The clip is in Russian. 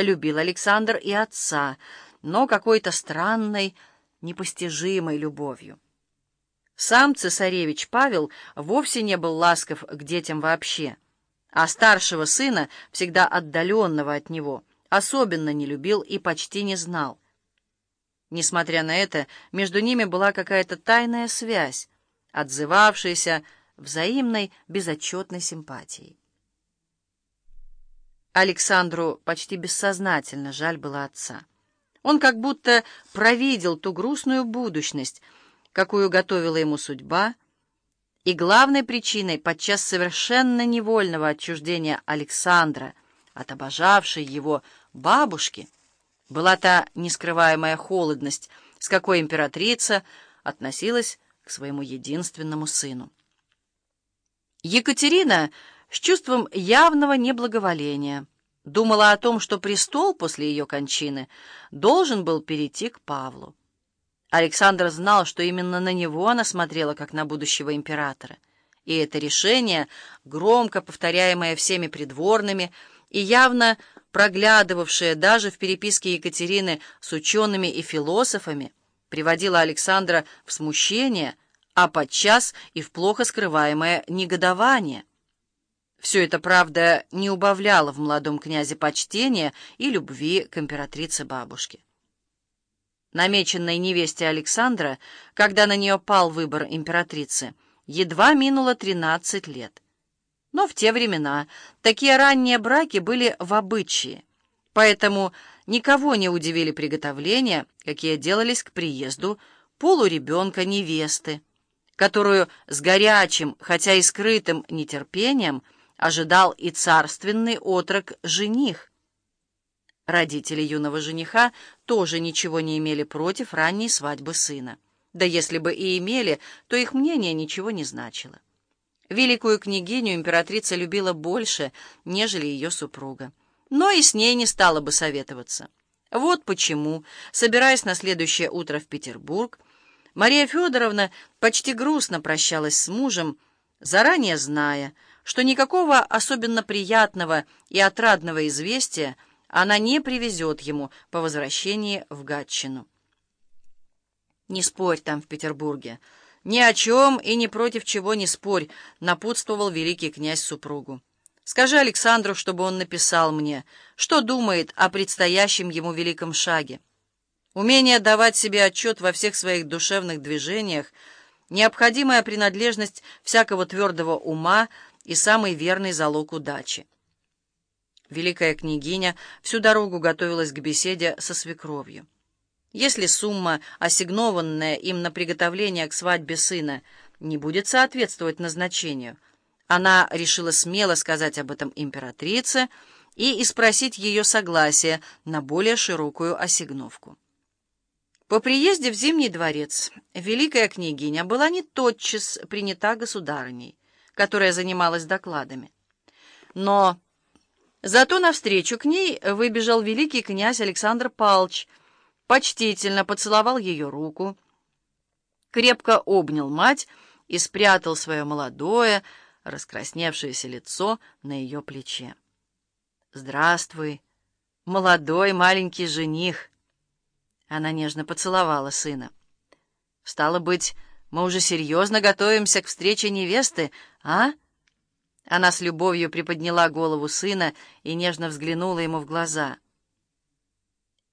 любил Александр и отца, но какой-то странной, непостижимой любовью. Сам цесаревич Павел вовсе не был ласков к детям вообще, а старшего сына, всегда отдаленного от него, особенно не любил и почти не знал. Несмотря на это, между ними была какая-то тайная связь, отзывавшаяся взаимной безотчетной симпатией. Александру почти бессознательно жаль было отца. Он как будто провидел ту грустную будущность, какую готовила ему судьба, и главной причиной подчас совершенно невольного отчуждения Александра от обожавшей его бабушки была та нескрываемая холодность, с какой императрица относилась к своему единственному сыну. Екатерина с чувством явного неблаговоления думала о том, что престол после ее кончины должен был перейти к Павлу. Александр знал, что именно на него она смотрела, как на будущего императора. И это решение, громко повторяемое всеми придворными и явно проглядывавшее даже в переписке Екатерины с учеными и философами, приводило Александра в смущение, а подчас и в плохо скрываемое негодование. Все это, правда, не убавляло в молодом князе почтения и любви к императрице-бабушке. Намеченной невесте Александра, когда на нее пал выбор императрицы, едва минуло 13 лет. Но в те времена такие ранние браки были в обычае, поэтому никого не удивили приготовления, какие делались к приезду полуребенка невесты, которую с горячим, хотя и скрытым нетерпением – ожидал и царственный отрок-жених. Родители юного жениха тоже ничего не имели против ранней свадьбы сына. Да если бы и имели, то их мнение ничего не значило. Великую княгиню императрица любила больше, нежели ее супруга. Но и с ней не стала бы советоваться. Вот почему, собираясь на следующее утро в Петербург, Мария Федоровна почти грустно прощалась с мужем, заранее зная, что никакого особенно приятного и отрадного известия она не привезет ему по возвращении в Гатчину. «Не спорь там в Петербурге. Ни о чем и ни против чего не спорь», — напутствовал великий князь супругу. «Скажи Александру, чтобы он написал мне, что думает о предстоящем ему великом шаге. Умение давать себе отчет во всех своих душевных движениях, необходимая принадлежность всякого твердого ума — и самый верный залог удачи. Великая княгиня всю дорогу готовилась к беседе со свекровью. Если сумма, ассигнованная им на приготовление к свадьбе сына, не будет соответствовать назначению, она решила смело сказать об этом императрице и испросить ее согласие на более широкую ассигновку. По приезде в Зимний дворец великая княгиня была не тотчас принята государыней которая занималась докладами. Но зато навстречу к ней выбежал великий князь Александр Палч, почтительно поцеловал ее руку, крепко обнял мать и спрятал свое молодое, раскрасневшееся лицо на ее плече. «Здравствуй, молодой маленький жених!» Она нежно поцеловала сына. «Стало быть, мы уже серьезно готовимся к встрече невесты, а?» Она с любовью приподняла голову сына и нежно взглянула ему в глаза —